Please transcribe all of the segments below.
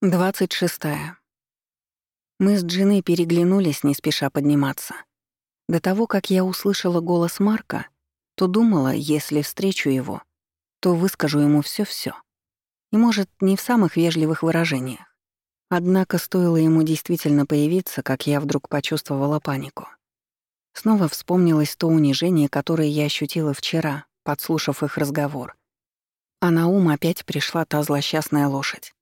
двадцать шестая. Мы с Джиной переглянулись, не спеша подниматься. До того, как я услышала голос Марка, то думала, если встречу его, то выскажу ему все все И, может, не в самых вежливых выражениях. Однако стоило ему действительно появиться, как я вдруг почувствовала панику. Снова вспомнилось то унижение, которое я ощутила вчера, подслушав их разговор. А на ум опять пришла та злосчастная лошадь.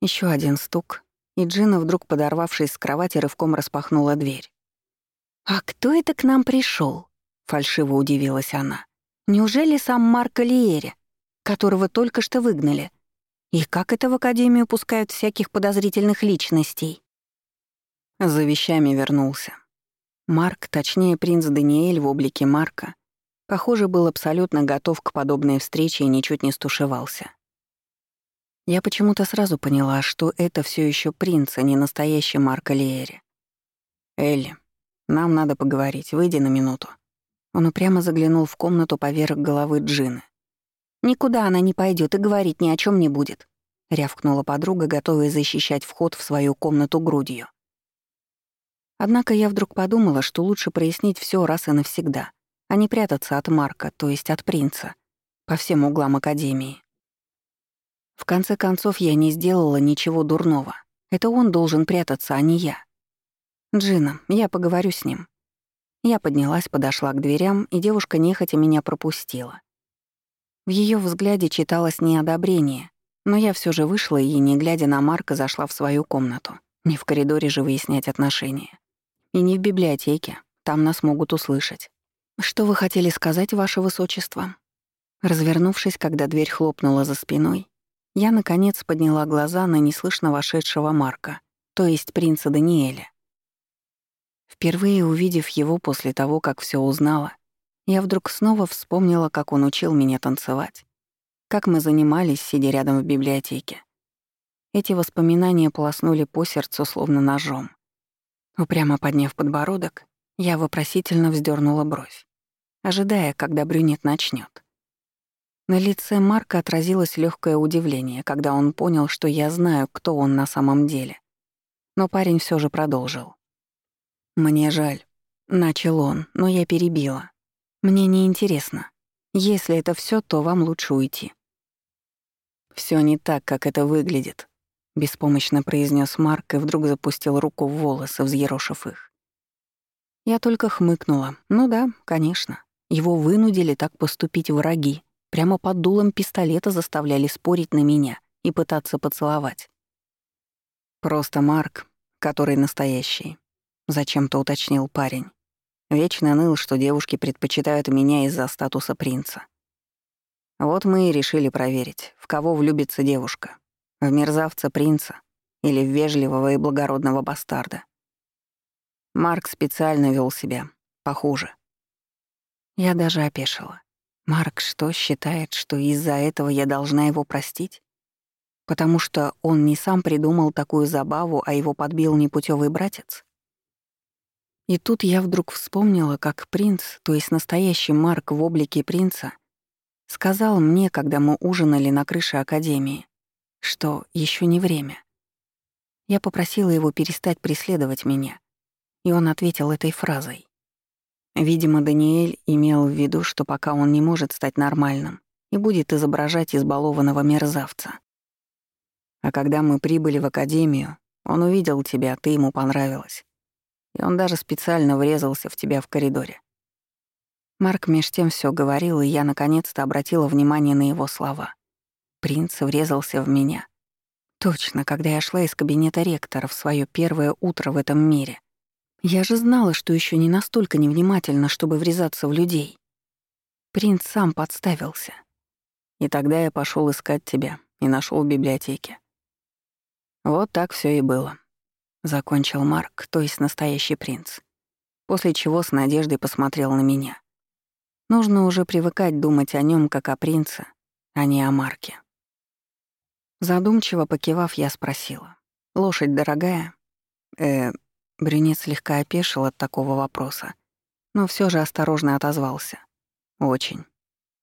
Еще один стук, и Джина, вдруг подорвавшись с кровати, рывком распахнула дверь. «А кто это к нам пришел? фальшиво удивилась она. «Неужели сам Марко Лиери, которого только что выгнали? И как это в Академию пускают всяких подозрительных личностей?» За вещами вернулся. Марк, точнее принц Даниэль в облике Марка, похоже, был абсолютно готов к подобной встрече и ничуть не стушевался. Я почему-то сразу поняла, что это все еще принц, а не настоящий Марк Алиери. «Элли, нам надо поговорить, выйди на минуту». Он упрямо заглянул в комнату поверх головы Джины. «Никуда она не пойдет и говорить ни о чем не будет», — рявкнула подруга, готовая защищать вход в свою комнату грудью. Однако я вдруг подумала, что лучше прояснить все раз и навсегда, а не прятаться от Марка, то есть от принца, по всем углам Академии. В конце концов, я не сделала ничего дурного. Это он должен прятаться, а не я. Джина, я поговорю с ним. Я поднялась, подошла к дверям, и девушка нехотя меня пропустила. В ее взгляде читалось неодобрение, но я все же вышла и, не глядя на Марка, зашла в свою комнату. Не в коридоре же выяснять отношения. И не в библиотеке, там нас могут услышать. «Что вы хотели сказать, ваше высочество?» Развернувшись, когда дверь хлопнула за спиной, я, наконец, подняла глаза на неслышно вошедшего Марка, то есть принца Даниэля. Впервые увидев его после того, как все узнала, я вдруг снова вспомнила, как он учил меня танцевать, как мы занимались, сидя рядом в библиотеке. Эти воспоминания полоснули по сердцу словно ножом. Упрямо подняв подбородок, я вопросительно вздернула бровь, ожидая, когда брюнет начнет. На лице Марка отразилось легкое удивление, когда он понял, что я знаю, кто он на самом деле. Но парень все же продолжил. «Мне жаль», — начал он, но я перебила. «Мне не интересно. Если это все, то вам лучше уйти». Все не так, как это выглядит», — беспомощно произнес Марк и вдруг запустил руку в волосы, взъерошив их. Я только хмыкнула. «Ну да, конечно. Его вынудили так поступить враги, Прямо под дулом пистолета заставляли спорить на меня и пытаться поцеловать. «Просто Марк, который настоящий», — зачем-то уточнил парень. Вечно ныл, что девушки предпочитают меня из-за статуса принца. Вот мы и решили проверить, в кого влюбится девушка. В мерзавца принца или в вежливого и благородного бастарда. Марк специально вел себя похуже. Я даже опешила. Марк что, считает, что из-за этого я должна его простить? Потому что он не сам придумал такую забаву, а его подбил непутевый братец? И тут я вдруг вспомнила, как принц, то есть настоящий Марк в облике принца, сказал мне, когда мы ужинали на крыше академии, что еще не время. Я попросила его перестать преследовать меня, и он ответил этой фразой. Видимо, Даниэль имел в виду, что пока он не может стать нормальным и будет изображать избалованного мерзавца. А когда мы прибыли в академию, он увидел тебя, ты ему понравилась. И он даже специально врезался в тебя в коридоре. Марк меж тем все говорил, и я наконец-то обратила внимание на его слова. Принц врезался в меня. Точно, когда я шла из кабинета ректора в свое первое утро в этом мире. Я же знала, что еще не настолько невнимательно, чтобы врезаться в людей. Принц сам подставился. И тогда я пошел искать тебя и нашел в библиотеке. Вот так все и было. Закончил Марк, то есть настоящий принц. После чего с надеждой посмотрел на меня. Нужно уже привыкать думать о нем как о принце, а не о Марке. Задумчиво покивав, я спросила. «Лошадь дорогая?» «Э, Брюнет слегка опешил от такого вопроса, но все же осторожно отозвался. «Очень.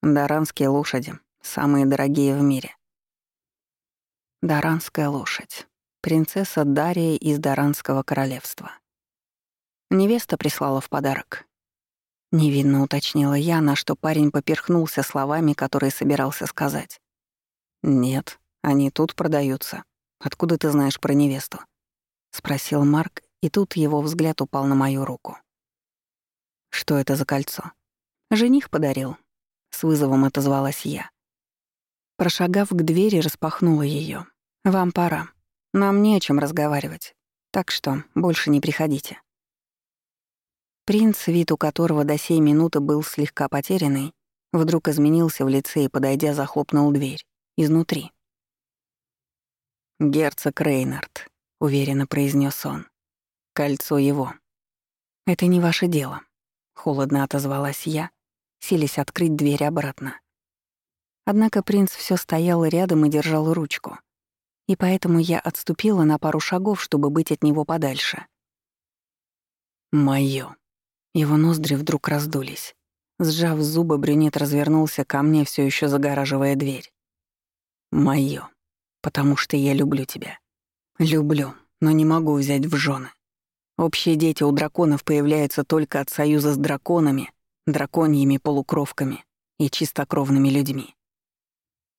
Даранские лошади — самые дорогие в мире». Даранская лошадь. принцесса Дария из Даранского королевства. Невеста прислала в подарок. Невинно уточнила я, на что парень поперхнулся словами, которые собирался сказать. «Нет, они тут продаются. Откуда ты знаешь про невесту?» — спросил Марк, и тут его взгляд упал на мою руку. «Что это за кольцо?» «Жених подарил», — с вызовом отозвалась я. Прошагав к двери, распахнула ее. «Вам пора. Нам не о чем разговаривать. Так что больше не приходите». Принц, вид у которого до сей минуты был слегка потерянный, вдруг изменился в лице и, подойдя, захлопнул дверь. Изнутри. «Герцог Рейнард», — уверенно произнес он. «Кольцо его». «Это не ваше дело», — холодно отозвалась я, силясь открыть дверь обратно. Однако принц все стоял рядом и держал ручку, и поэтому я отступила на пару шагов, чтобы быть от него подальше. «Моё». Его ноздри вдруг раздулись. Сжав зубы, брюнет развернулся ко мне, все еще загораживая дверь. «Моё. Потому что я люблю тебя. Люблю, но не могу взять в жены. Общие дети у драконов появляются только от союза с драконами, драконьими полукровками и чистокровными людьми.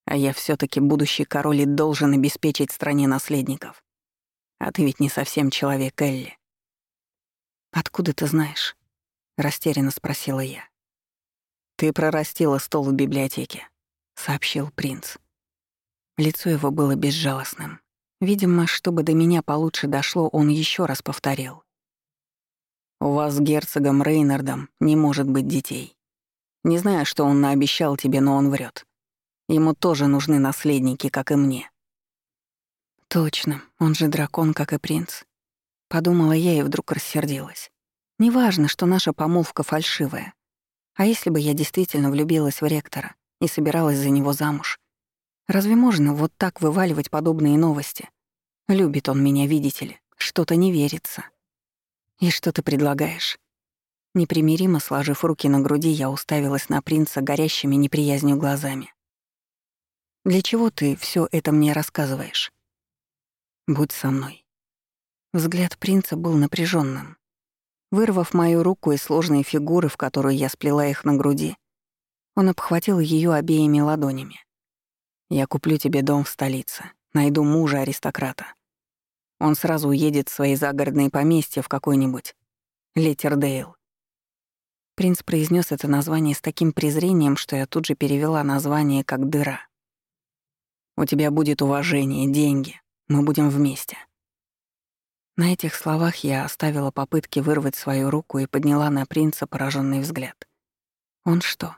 А я все таки будущий король и должен обеспечить стране наследников. А ты ведь не совсем человек, Элли. «Откуда ты знаешь?» — растерянно спросила я. «Ты прорастила стол в библиотеке», — сообщил принц. Лицо его было безжалостным. Видимо, чтобы до меня получше дошло, он еще раз повторил. «У вас с герцогом Рейнардом не может быть детей. Не знаю, что он наобещал тебе, но он врет. Ему тоже нужны наследники, как и мне». «Точно, он же дракон, как и принц». Подумала я и вдруг рассердилась. Неважно, что наша помолвка фальшивая. А если бы я действительно влюбилась в ректора и собиралась за него замуж? Разве можно вот так вываливать подобные новости? Любит он меня, видите ли, что-то не верится. И что ты предлагаешь? Непримиримо сложив руки на груди, я уставилась на принца горящими неприязнью глазами. «Для чего ты все это мне рассказываешь?» «Будь со мной». Взгляд принца был напряженным. Вырвав мою руку из сложной фигуры, в которую я сплела их на груди, он обхватил ее обеими ладонями. «Я куплю тебе дом в столице, найду мужа-аристократа. Он сразу уедет в свои загородные поместья в какой-нибудь Литердейл. Принц произнес это название с таким презрением, что я тут же перевела название как «дыра». «У тебя будет уважение, деньги. Мы будем вместе». На этих словах я оставила попытки вырвать свою руку и подняла на принца пораженный взгляд. Он что,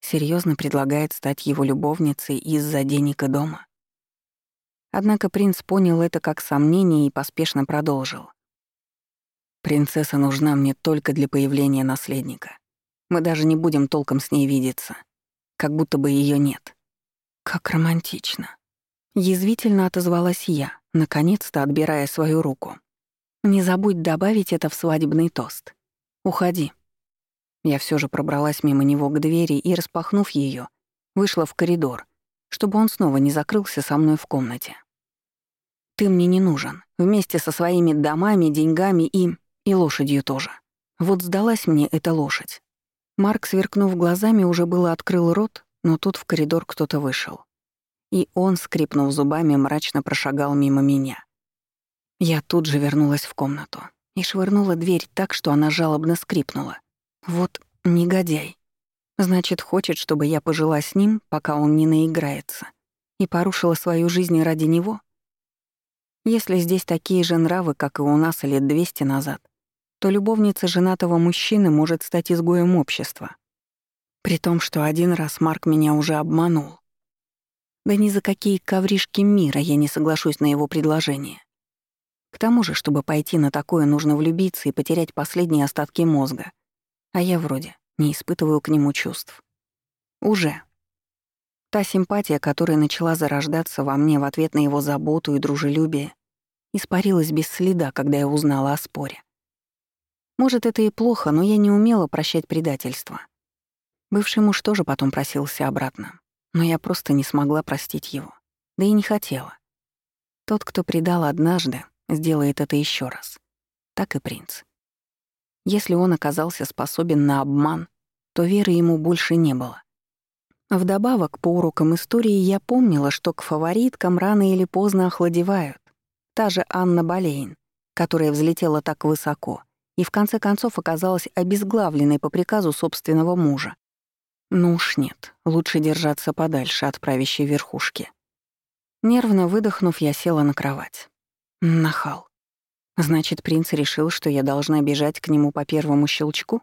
серьезно предлагает стать его любовницей из-за денег и дома? Однако принц понял это как сомнение и поспешно продолжил. «Принцесса нужна мне только для появления наследника. Мы даже не будем толком с ней видеться. Как будто бы ее нет». «Как романтично». Язвительно отозвалась я, наконец-то отбирая свою руку. «Не забудь добавить это в свадебный тост. Уходи». Я все же пробралась мимо него к двери и, распахнув ее, вышла в коридор, чтобы он снова не закрылся со мной в комнате. «Ты мне не нужен, вместе со своими домами, деньгами и... и лошадью тоже. Вот сдалась мне эта лошадь». Марк, сверкнув глазами, уже было открыл рот, но тут в коридор кто-то вышел и он, скрипнув зубами, мрачно прошагал мимо меня. Я тут же вернулась в комнату и швырнула дверь так, что она жалобно скрипнула. Вот негодяй. Значит, хочет, чтобы я пожила с ним, пока он не наиграется, и порушила свою жизнь ради него? Если здесь такие же нравы, как и у нас лет двести назад, то любовница женатого мужчины может стать изгоем общества. При том, что один раз Марк меня уже обманул. Да ни за какие ковришки мира я не соглашусь на его предложение. К тому же, чтобы пойти на такое, нужно влюбиться и потерять последние остатки мозга. А я вроде не испытываю к нему чувств. Уже. Та симпатия, которая начала зарождаться во мне в ответ на его заботу и дружелюбие, испарилась без следа, когда я узнала о споре. Может, это и плохо, но я не умела прощать предательство. Бывший муж тоже потом просился обратно но я просто не смогла простить его. Да и не хотела. Тот, кто предал однажды, сделает это еще раз. Так и принц. Если он оказался способен на обман, то веры ему больше не было. Вдобавок, по урокам истории я помнила, что к фавориткам рано или поздно охладевают. Та же Анна Болейн, которая взлетела так высоко и в конце концов оказалась обезглавленной по приказу собственного мужа. Ну уж нет, лучше держаться подальше от правящей верхушки. Нервно выдохнув, я села на кровать. Нахал. Значит, принц решил, что я должна бежать к нему по первому щелчку?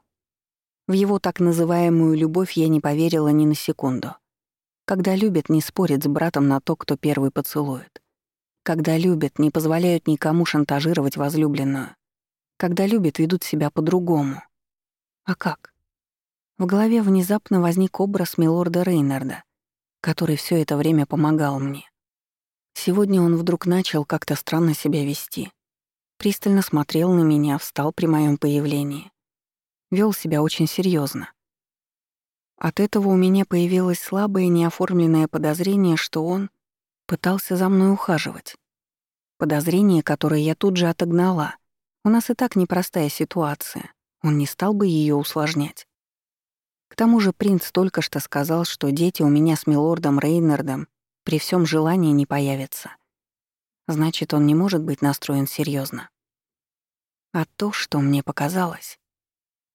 В его так называемую любовь я не поверила ни на секунду. Когда любят, не спорят с братом на то, кто первый поцелует. Когда любят, не позволяют никому шантажировать возлюбленную. Когда любят, ведут себя по-другому. А как? В голове внезапно возник образ милорда Рейнарда, который все это время помогал мне. Сегодня он вдруг начал как-то странно себя вести. Пристально смотрел на меня, встал при моем появлении. Вел себя очень серьезно. От этого у меня появилось слабое неоформленное подозрение, что он пытался за мной ухаживать. Подозрение, которое я тут же отогнала. У нас и так непростая ситуация. Он не стал бы ее усложнять. К тому же принц только что сказал, что дети у меня с милордом Рейнардом при всем желании не появится. Значит, он не может быть настроен серьезно. А то, что мне показалось...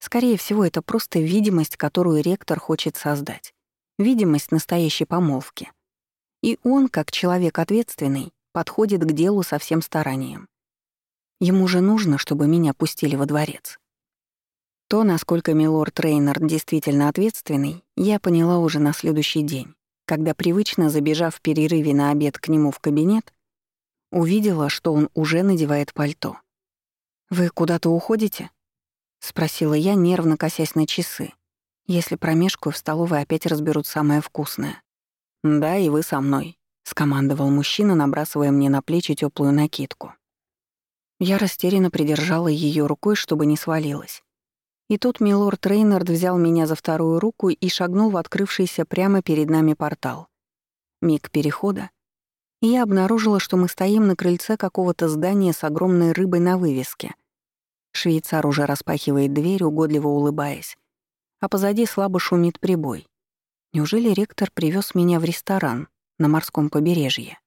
Скорее всего, это просто видимость, которую ректор хочет создать. Видимость настоящей помолвки. И он, как человек ответственный, подходит к делу со всем старанием. Ему же нужно, чтобы меня пустили во дворец. То, насколько милорд Рейнард действительно ответственный, я поняла уже на следующий день когда, привычно забежав в перерыве на обед к нему в кабинет, увидела, что он уже надевает пальто. «Вы куда-то уходите?» — спросила я, нервно косясь на часы. «Если промежку в столовой опять разберут самое вкусное». «Да, и вы со мной», — скомандовал мужчина, набрасывая мне на плечи теплую накидку. Я растерянно придержала ее рукой, чтобы не свалилась. И тут милорд Рейнард взял меня за вторую руку и шагнул в открывшийся прямо перед нами портал. Миг перехода. И я обнаружила, что мы стоим на крыльце какого-то здания с огромной рыбой на вывеске. Швейцар уже распахивает дверь, угодливо улыбаясь. А позади слабо шумит прибой. Неужели ректор привез меня в ресторан на морском побережье?